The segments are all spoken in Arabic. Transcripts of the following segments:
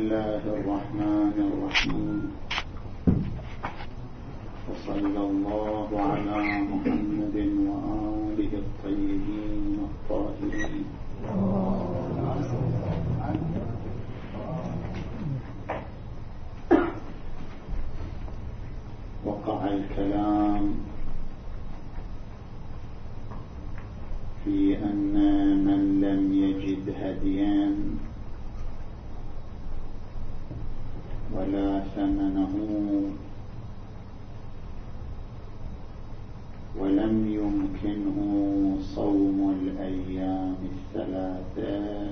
الله الرحمن الرحيم وصلى الله على محمد وآله الطيبين الطاهرين وقع الكلام في أن من لم يجد هديا ولا ثمنه ولم يمكنه صوم الأيام الثلاثة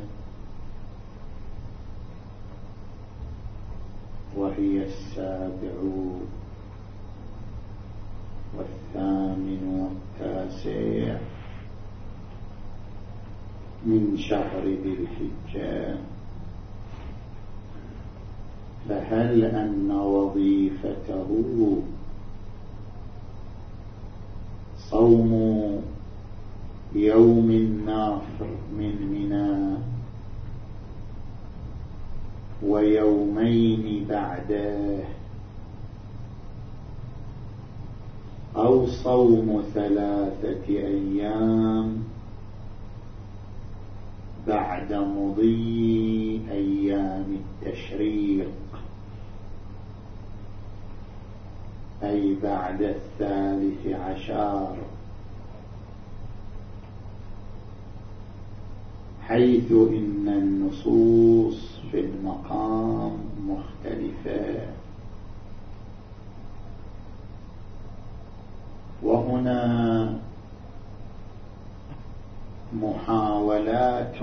وهي السابع والثامن والتاسع من شهر ذي الحجة. فهل أن وظيفته صوم يوم النافر من منى ويومين بعده أو صوم ثلاثة أيام بعد مضي أيام التشريق. أي بعد الثالث عشر. حيث إن النصوص في المقام مختلفة. وهنا محاولات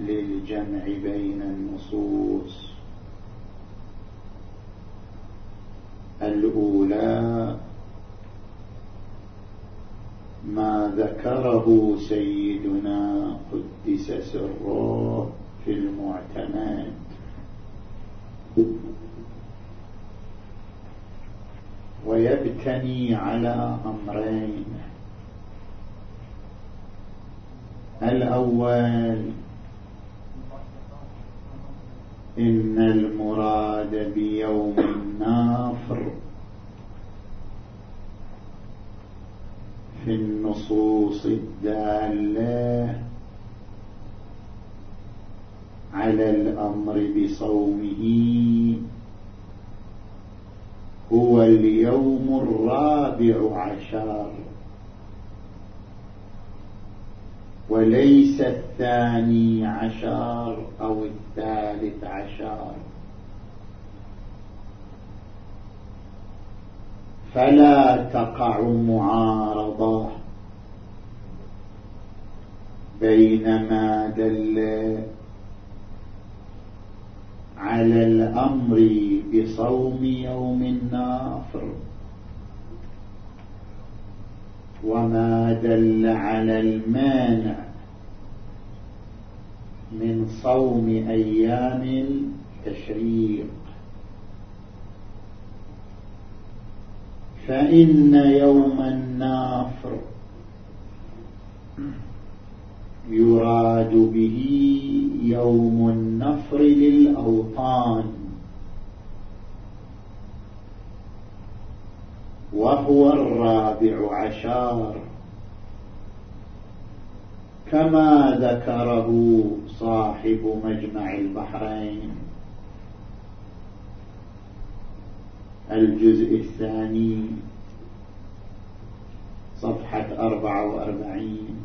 للجمع بين النصوص. الأولى ما ذكره سيدنا قدس سره في المعتمد. ويبتني على أمرين. الأول إن المراد بيوم النافر في النصوص الدالة على الأمر بصومه هو اليوم الرابع عشر. وليس الثاني عشر أو الثالث عشر. فلا تقع معارضة بين ما دل على الأمر بصوم يوم النافر وما دل على المانع من صوم أيام التشريق. فإن يوم النافر يراد به يوم النفر للأوطان وهو الرابع عشر كما ذكره صاحب مجمع البحرين. الجزء الثاني صفحة أربعة وأربعين.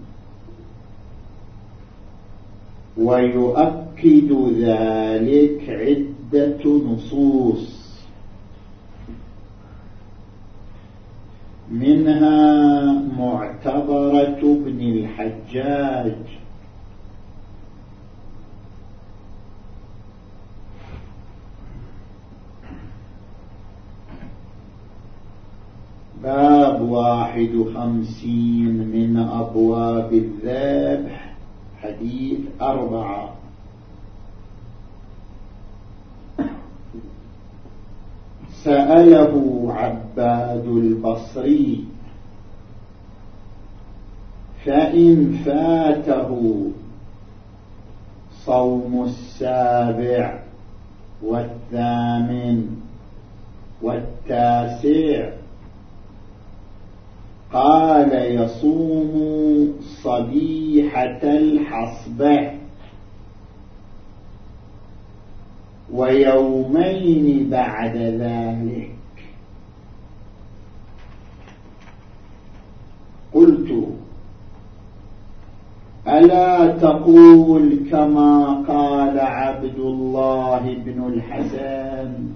ويؤكد ذلك عدة نصوص. منها معتبرة ابن الحجاج باب واحد خمسين من أبواب الذبح حديث أربعة. سأله عباد البصري فإن فاته صوم السابع والثامن والتاسع قال يصوم صبيحة الحصبة ويومين بعد ذلك. قلت ألا تقول كما قال عبد الله بن الحسن؟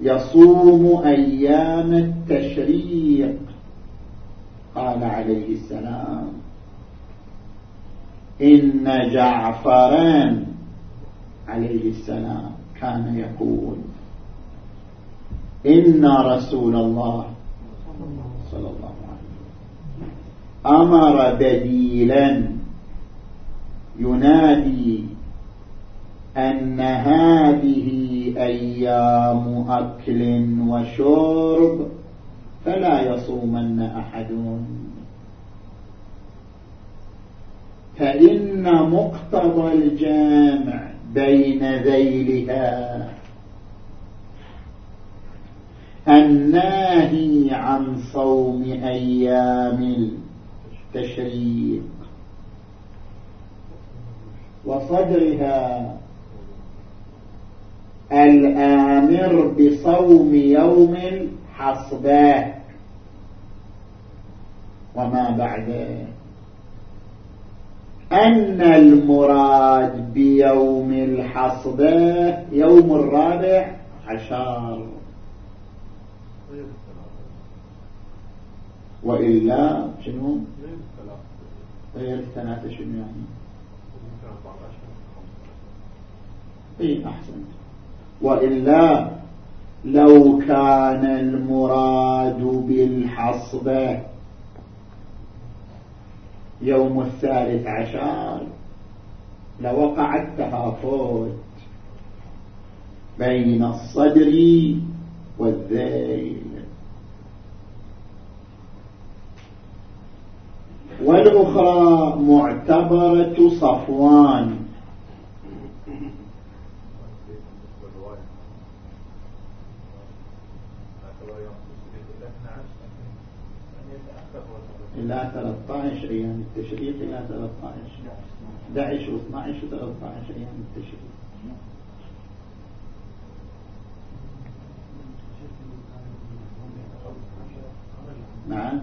يصوم أيام التشريق. قال عليه السلام إن جعفرا عليه السلام كان يقول إن رسول الله صلى الله عليه وسلم أمر بديلا ينادي أن هذه أيام أكل وشرب فلا يصومن أحد. فإن مقتضى الجامع بين ذيلها الناهي عن صوم أيام التشريق وصدرها الآمر بصوم يوم الحصبة وما بعده أن المراد بيوم الحصبة يوم الرابع عشر. وإلا شنو؟ غير الثلاثة شنو يعني؟ اي احسن وإلا لو كان المراد بالحصبة يوم الثالث عشر لوقع التهافت بين الصدر والذيل. والأخرى معتبرة صفوان. إلى 13 أيام التشريق إلى 13 11 و 12 و 13 أيام التشريق. نعم.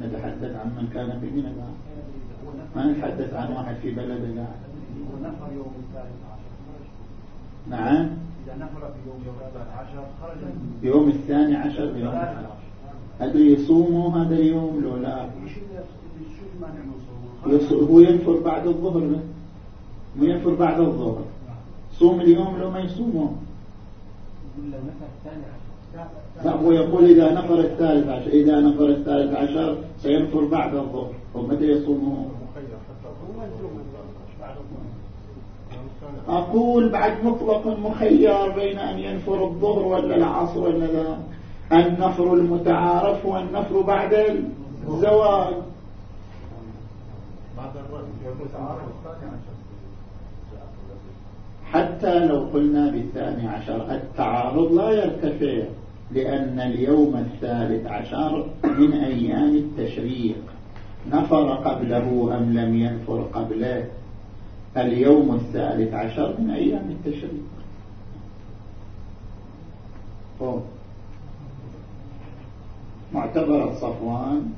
نتحدث عن من كان في منى ما نتحدث عن واحد في بلد قاعد نعم. إذا نفر في يوم عشر خرج يوم الثاني عشر يوم أدري يصوموا هذا اليوم؟ لو لا. هو ينفر بعد الظهر مو ينفر بعد الظهر. صوم اليوم لو ما يصوموا لا هو يقول إذا نفر الثالث عشر. إذا نفر الثالث عشر سينفر بعد الظهر. ومتى يصومون أقول بعد مطلق مخير بين أن ينفر الظهر ولا العصر ولا لا؟ النفر المتعارف هو النفر بعد الزواج حتى لو قلنا بالثاني عشر التعارض لا يرتفع لأن اليوم الثالث عشر من أيام التشريق. نفر قبله أم لم ينفر قبله؟ اليوم الثالث عشر من أيام التشريق. معتبرة صفوان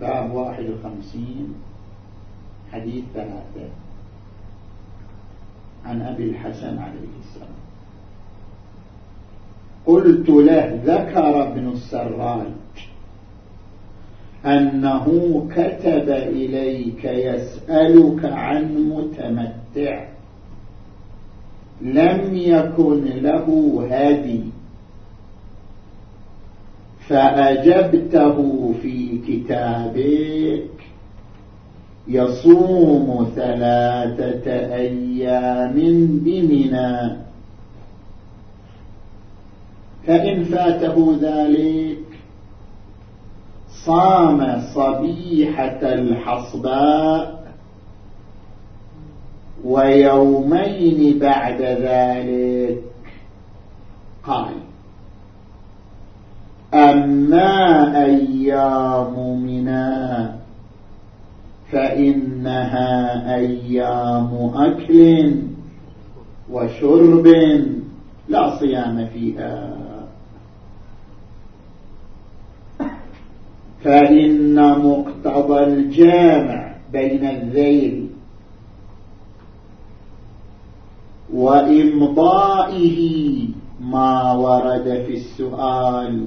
باب واحد وخمسين حديث ثلاثة. عن أبي الحسن عليه السلام. قلت له ذكر ابن السراج أنه كتب إليك يسألك عن متمتع. لم يكن له هدي فأجبته في كتابك. يصوم ثلاثة أيام بمنا فإن فاته ذلك صام صبيحة الحصباء ويومين بعد ذلك. قال أما أيام منا فإنها أيام أكل وشرب لا صيام فيها. فإن مقتضى الجامع بين الذيل وإمضائه ما ورد في السؤال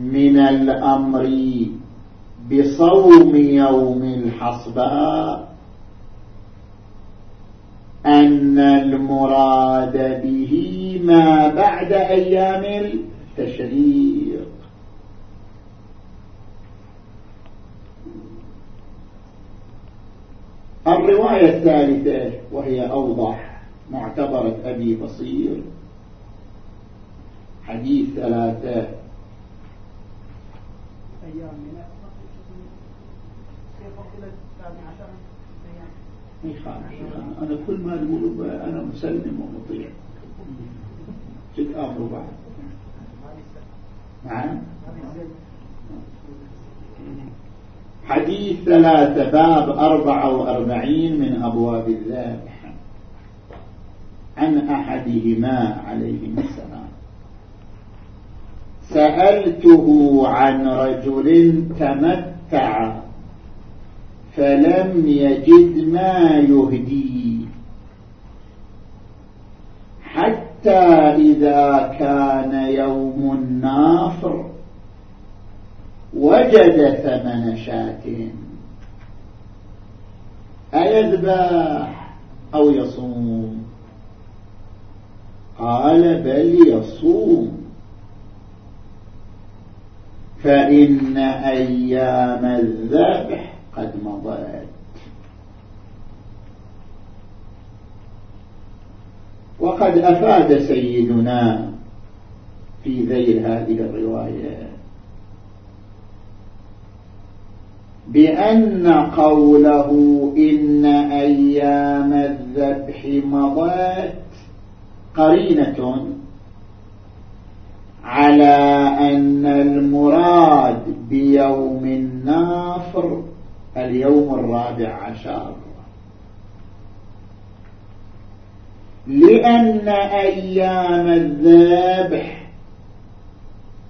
من الأمر بصوم يوم الحصباء أن المراد به ما بعد أيام التشريق. الرواية الثالثة وهي أوضح معتبرة أبي بصير. حديث ثلاثة. أيام من أنا كل ما تقولوا أنا مسلم ومطيع. جد أمر بعد. نعم حديث ثلاثة باب أربعة وأربعين من أبواب الذابح عن أحدهما عليه السلام. سألته عن رجل تمتع فلم يجد ما يهدي حتى إذا كان يوم النافر وجد ثمن شاة. أيذبح أو يصوم؟ قال بل يصوم. فإن أيام الذبح قد مضت. وقد أفاد سيدنا في ذيل هذه الرواية بأن قوله إن أيام الذبح مضت قرينة على أن المراد بيوم النافر اليوم الرابع عشر. لأن أيام الذبح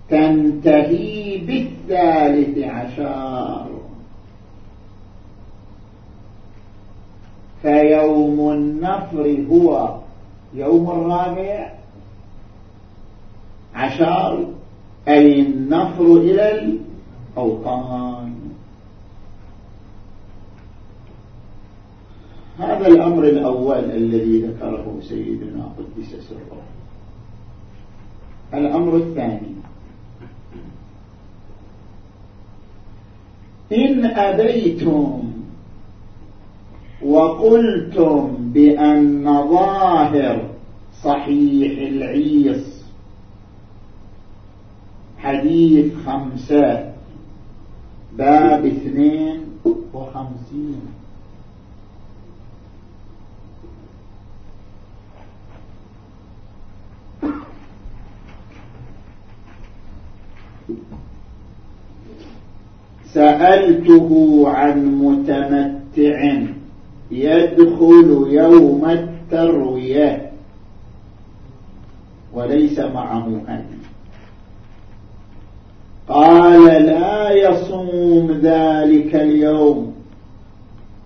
تنتهي بالثالث عشر. فيوم النفر هو يوم الرابع عشر أي النفر إلى الأوطان. هذا الأمر الأول الذي ذكره سيدنا قدس سره الأمر الثاني. إن أبيتم وقلتم بأن ظاهر صحيح العيص حديث خمسة باب اثنين وخمسين. سألته عن متمتع يدخل يوم التروية. وليس معه هدي قال لا يصوم ذلك اليوم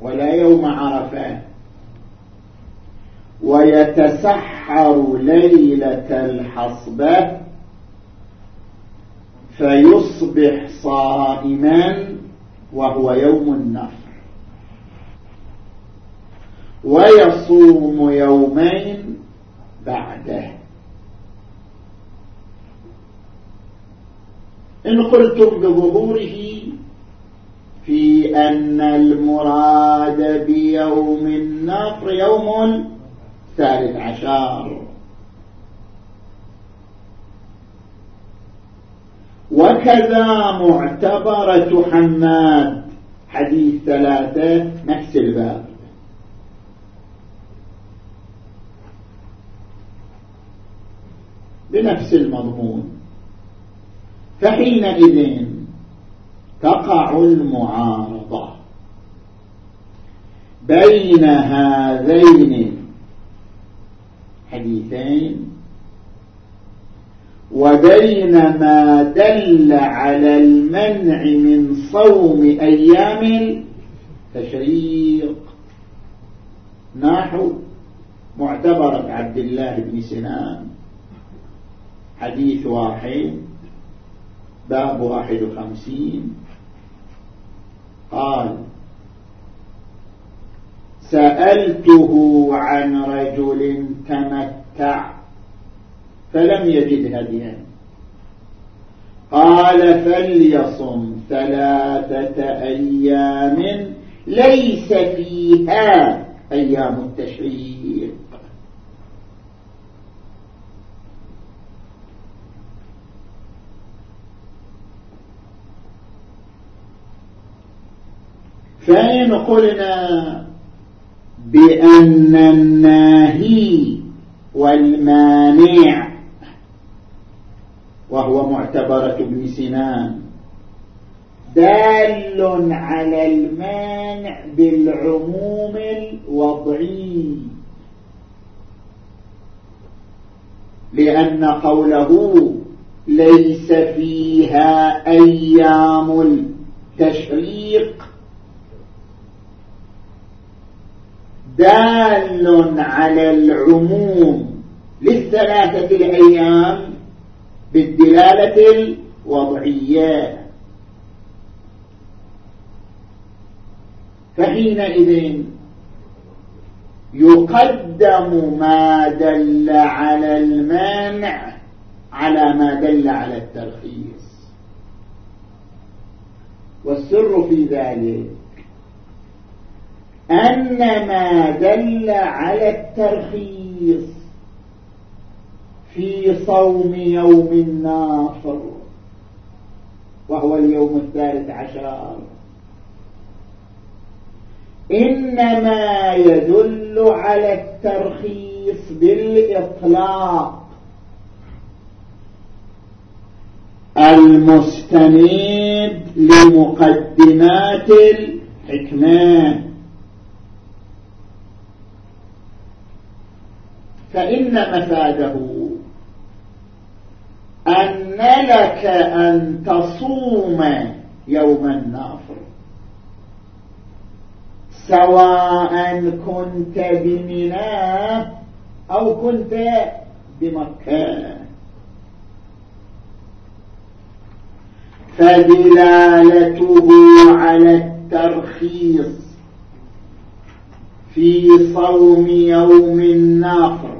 ولا يوم عرفات ويتسحر ليلة الحصبة. فيصبح صائما وهو يوم النفر. ويصوم يومين بعده. إن قلتم بظهوره في أن المراد بيوم النفر يوم ثالث عشر. وكذا معتبرة حماد. حديث ثلاثة نفس الباب. بنفس المضمون. فحينئذ تقع المعارضة بين هذين الحديثين وبين ما دل على المنع من صوم أيام التشريق. نحو معتبرة عبد الله بن سنان. حديث واحد باب واحد وخمسين. قال سألته عن رجل تمتع فلم يجد هديا. قال فليصم ثلاثة أيام ليس فيها أيام التشريق. فإن قلنا بأن الناهي والمانع وهو معتبرة ابن سنان. دال على المانع بالعموم الوضعي. لأن قوله ليس فيها أيام التشريق. دال على العموم للثلاثة الأيام بالدلالة الوضعية. فحينئذ يقدم ما دل على المانع على ما دل على الترخيص والسر في ذلك أن ما دل على الترخيص في صوم يوم الناصر وهو اليوم الثالث عشر. إنما يدل على الترخيص بالإطلاق. المستند لمقدمات الحكمة. فإن مفاده أن لك أن تصوم يوم النافر سواء كنت بمنى أو كنت بمكة. فدلالته على الترخيص في صوم يوم النافر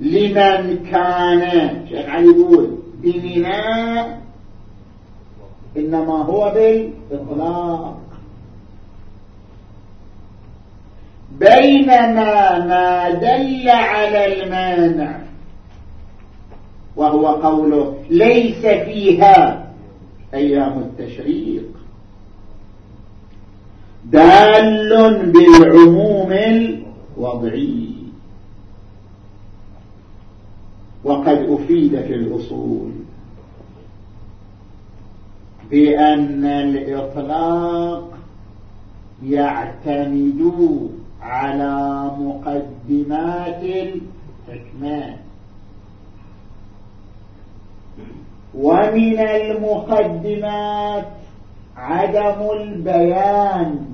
لمن كان شيخ علي يقول بمناء إنما هو بالإطلاق بينما ما دل على المانع وهو قوله ليس فيها أيام التشريق. دال بالعموم الوضعي. وقد أفيد في الأصول بأن الإطلاق يعتمد على مقدمات الحكمة ومن المقدمات عدم البيان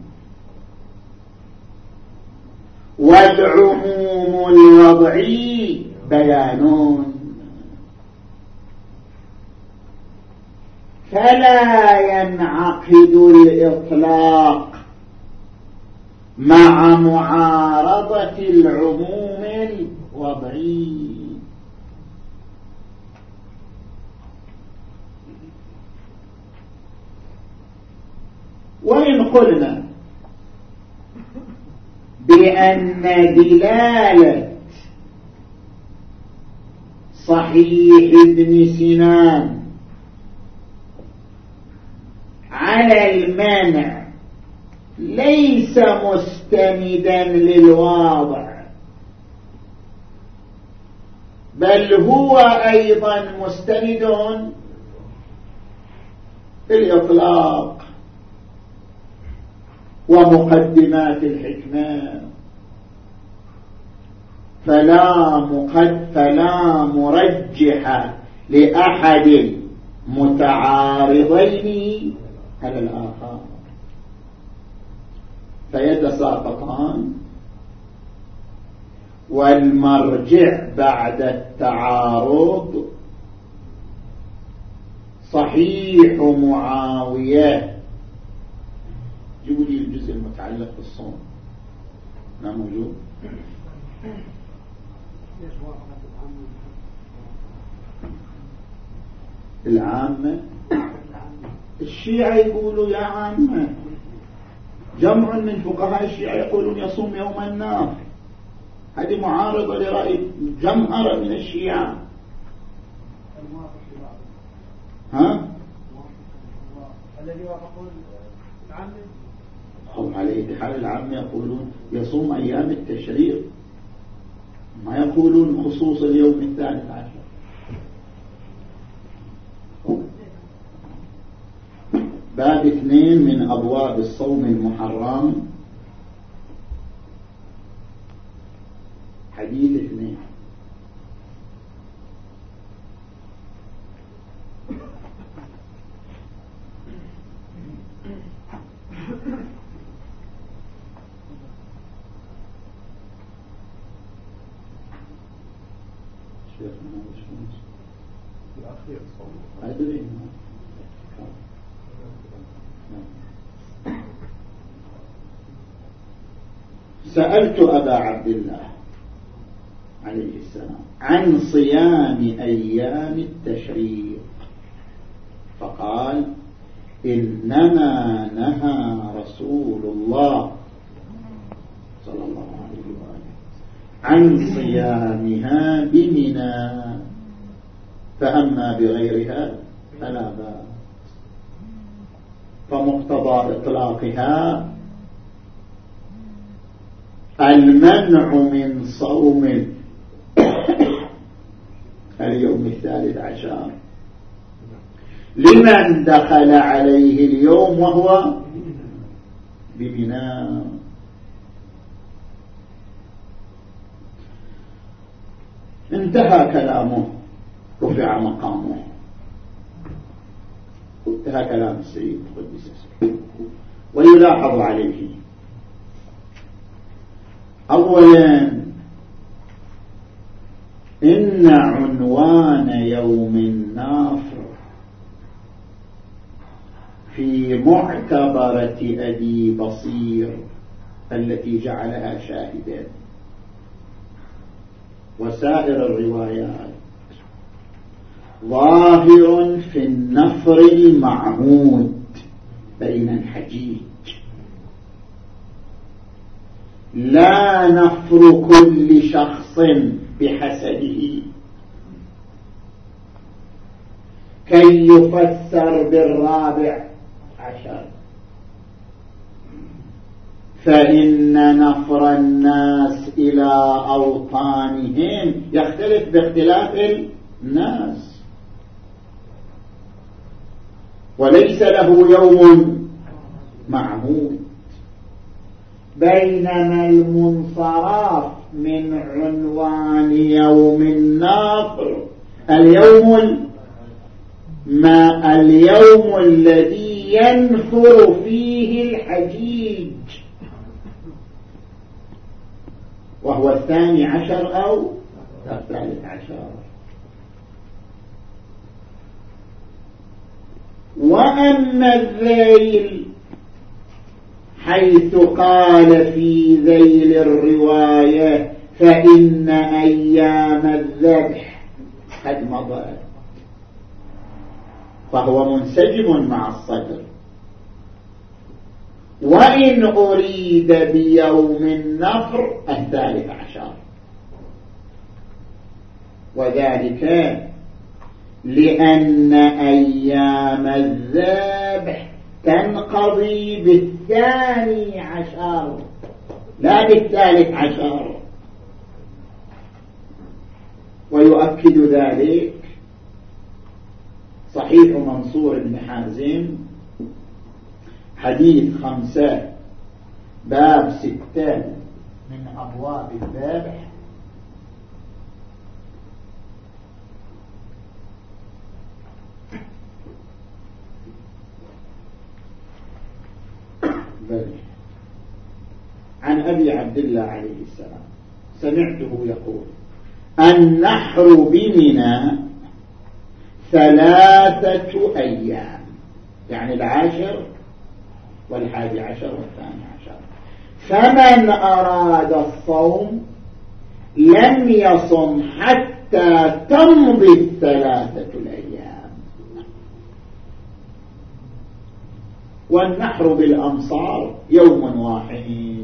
والعموم الوضعي بيانون. فلا ينعقد الإطلاق مع معارضة العموم الوضعي وإن قلنا بأن دلالة صحيح ابن سنان. على المانع ليس مستندا للواضع بل هو أيضا مستند في الإطلاق ومقدمات الحكمة. فلا مقد فلا مرجح لأحد متعارضين. على الآخر. فيتساقطان والمرجع بعد التعارض صحيح معاوية. جيبوا لي الجزء المتعلق بالصوم. ما موجود. العامة؟ الشيعة يقولوا يا عامة. جمع من فقهاء الشيعة يقولون يصوم يوم النار. هذه معارضة لرأي جمهرة من الشيعة. ها؟ الذي وافقون العامة. هم على حال العامة يقولون يصوم أيام التشريق. ما يقولون خصوص اليوم الثالث عشر. باب اثنين من أبواب الصوم المحرم. حديث اثنين. سألت أبا عبد الله عليه السلام عن صيام أيام التشريق. فقال إنما نهى رسول الله صلى الله عليه وآله عن صيامها بمنى. فأما بغيرها فلا بأس. فمقتضى إطلاقها المنع من صوم اليوم الثالث عشر. لمن دخل عليه اليوم وهو ببناء انتهى كلامه رفع مقامه. انتهى كلام السيد قدس ويلاحظ عليه أولا إن عنوان يوم النافر في معتبرة أبي بصير التي جعلها شاهدا. وسائر الروايات. ظاهر في النفر المعهود بين الحجيج. لا نفر كل شخص بحسبه كي يفسر بالرابع عشر. فإن نفر الناس إلى أوطانهم. يختلف باختلاف الناس. وليس له يوم معهود بينما المنصرف من عنوان يوم الناصر اليوم ما اليوم الذي ينفر فيه الحجيج. وهو الثاني عشر أو الثالث عشر. وأما الذيل حيث قال في ذيل الرواية فإن أيام الذبح قد مضت. فهو منسجم مع الصدر. وإن أريد بيوم النفر الثالث عشر وذلك لأن أيام الذبح تنقضي بالثاني عشر لا بالثالث عشر. ويؤكد ذلك صحيح منصور بن حازم حديث خمسة باب ستة من أبواب الذبح. عن أبي عبد الله عليه السلام. سمعته يقول النحر بمنى ثلاثة أيام يعني العاشر والحادي عشر والثاني عشر. فمن أراد الصوم لم يصم حتى تمضي الثلاثة الأيام والنحر بالأمصار يوم واحد.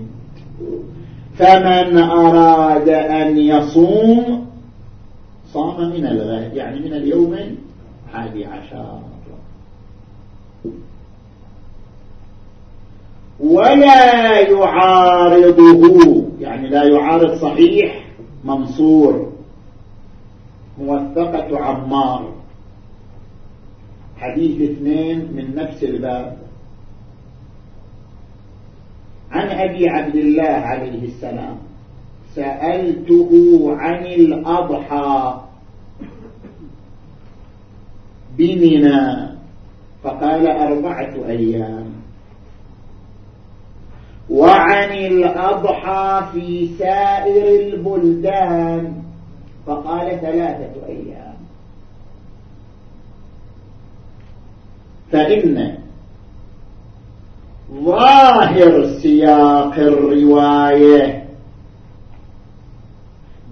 فمن أراد أن يصوم صام من الغد يعني من اليوم الحادي عشر. ولا يعارضه يعني لا يعارض صحيح منصور موثقة عمار. حديث اثنين من نفس الباب. عن أبي عبد الله عليه السلام. سألته عن الأضحى بمنى فقال أربعة أيام. وعن الأضحى في سائر البلدان فقال ثلاثة أيام. فإن ظاهر سياق الرواية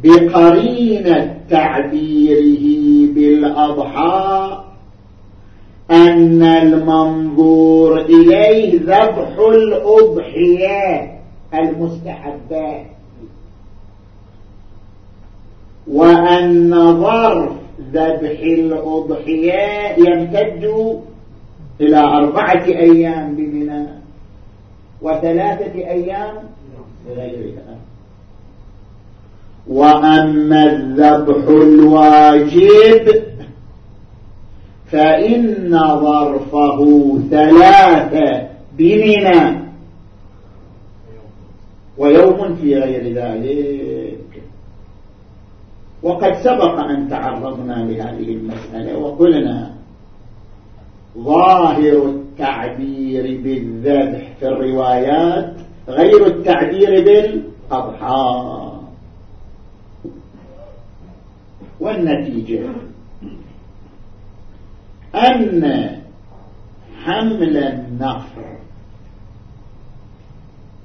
بقرينة تعبيره بالأضحى أن المنظور إليه ذبح الأضحية المستحبات وأن ظرف ذبح الأضحية يمتد إلى أربعة أيام بمنى وثلاثة أيام بغيرها وأما الذبح الواجب فإن ظرفه ثلاثة بمنى. ويوم في غير ذلك. وقد سبق أن تعرضنا لهذه المسألة وقلنا ظاهر التعبير بالذبح في الروايات غير التعبير بالأضحى. والنتيجة؟ أن حمل النفر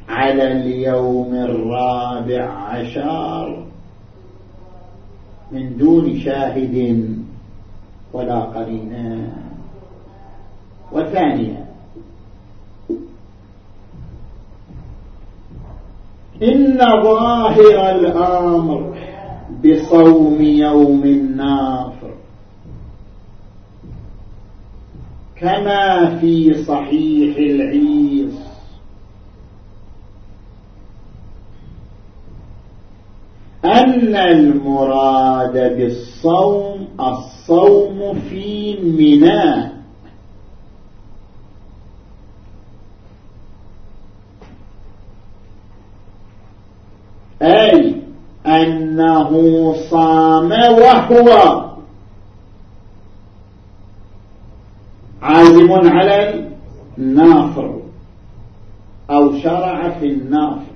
على اليوم الرابع عشر من دون شاهد ولا قرينة. وثانيا إن ظاهر الأمر بصوم يوم النافر. كما في صحيح العيص أن المراد بالصوم الصوم في مناه أي أنه صام وهو عازم على النافر أو شرع في النافر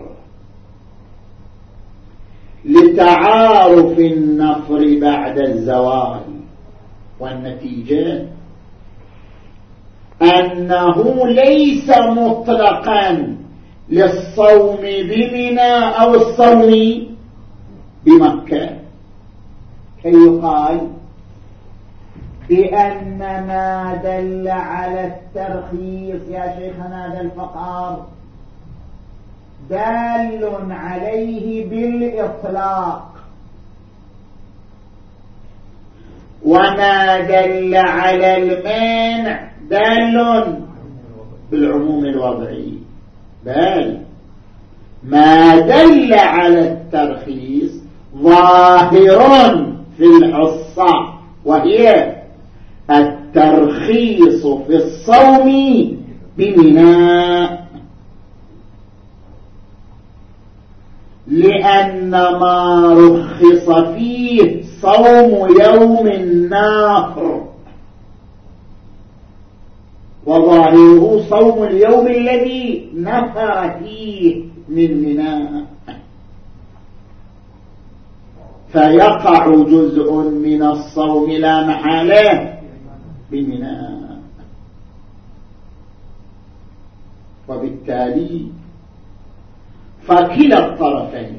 لتعارف النفر بعد الزوال والنتيجة أنه ليس مطلقا للصوم بمنى أو الصوم بمكة. كي يقال بأن ما دل على الترخيص يا شيخنا هذا الفقار دال عليه بالإطلاق. وما دل على المانع دال بالعموم الوضعي. بل ما دل على الترخيص ظاهر في الحصة وهي الترخيص في الصوم بمناء لأن ما رخص فيه صوم يوم الناحر وظاهره صوم اليوم الذي نفى فيه من مناء فيقع جزء من الصوم لا محالة. بمناء وبالتالي فكلا الطرفين.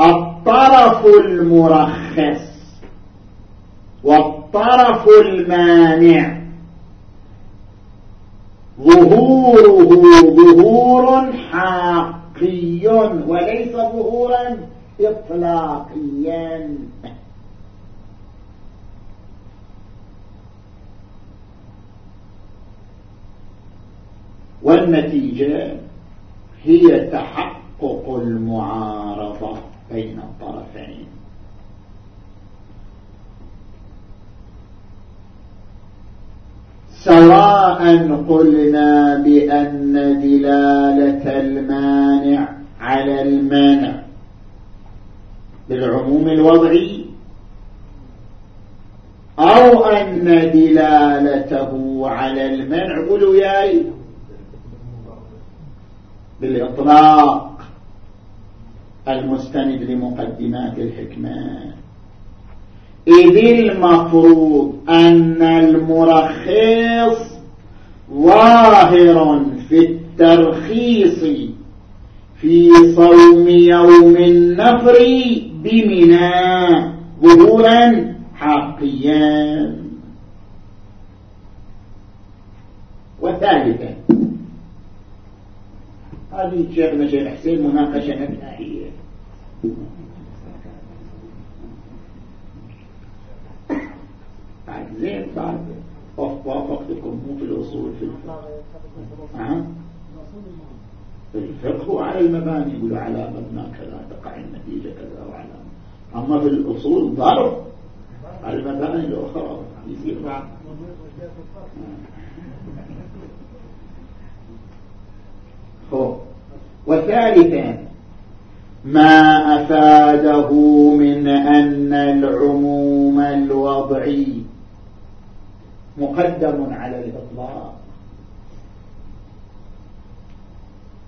الطرف المرخص والطرف المانع. ظهوره ظهور حقي وليس ظهورا. إطلاقيا. والنتيجة هي تحقق المعارضة بين الطرفين. سواء قلنا بأن دلالة المانع على المانع بالعموم الوضعي. أو أن دلالته على المنع قلوا ياي بالإطلاق المستند لمقدمات الحكمة. إذ المفروض أن المرخص ظاهر في الترخيص في صوم يوم النفر بمنى ظهورا حقيا وثالثا هذه الشيخ مشيخ حسين مناقشة نبنائية بعد زين بعد وافقتكم مو في الأصول في الفقه؟ الفقه على المباني يقولوا على مبنى كذا تقع النتيجة كذا وعلى أما في الأصول ضرب على المباني الأخرى. يصير بعد وثالثا ما أفاده من أن العموم الوضعي مقدم على الإطلاق.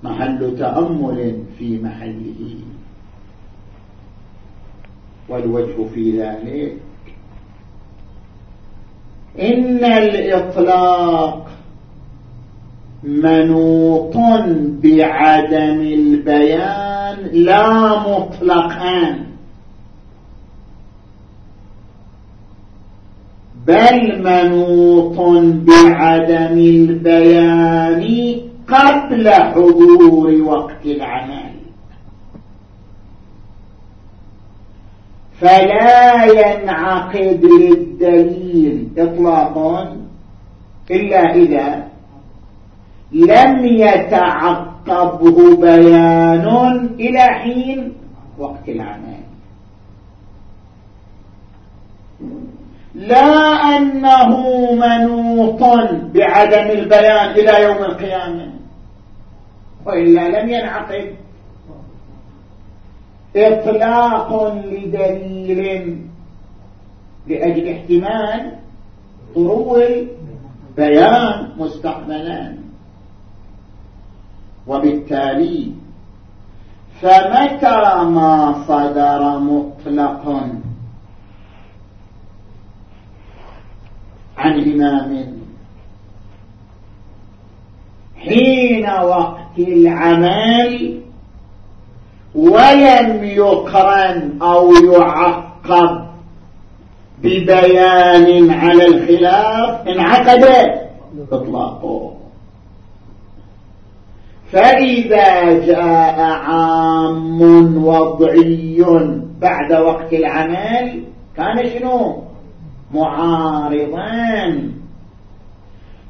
محل تأمل في محله. والوجه في ذلك إن الإطلاق منوط بعدم البيان لا مطلقا. بل منوط بعدم البيان قبل حضور وقت العمل. فلا ينعقد للدليل إطلاقا إلا إذا لم يتعقبه بيان إلى حين وقت العمل. لا أنه منوط بعدم البيان إلى يوم القيامة. وإلا لم ينعقد. إطلاق لدليل لأجل احتمال طرو البيان مستقبلا. وبالتالي فمتى ما صدر مطلق عن إمام؟ حين وقت العمل ولم يقرن أو يعقب ببيان على الخلاف انعقد اطلاقه فإذا جاء عام وضعي بعد وقت العمل كان شنو؟ معارضا.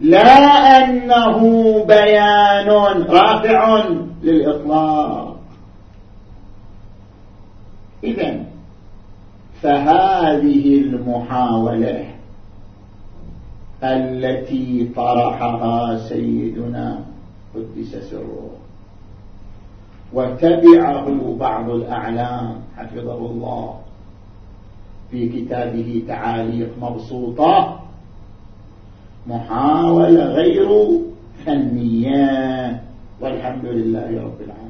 لا أنه بيان رافع للإطلاق. إذا فهذه المحاولة التي طرحها سيدنا قدس سره وتبعه بعض الأعلام حفظه الله في كتابه تعاليق مبسوطة محاولة غير فنية. والحمد لله رب العالمين.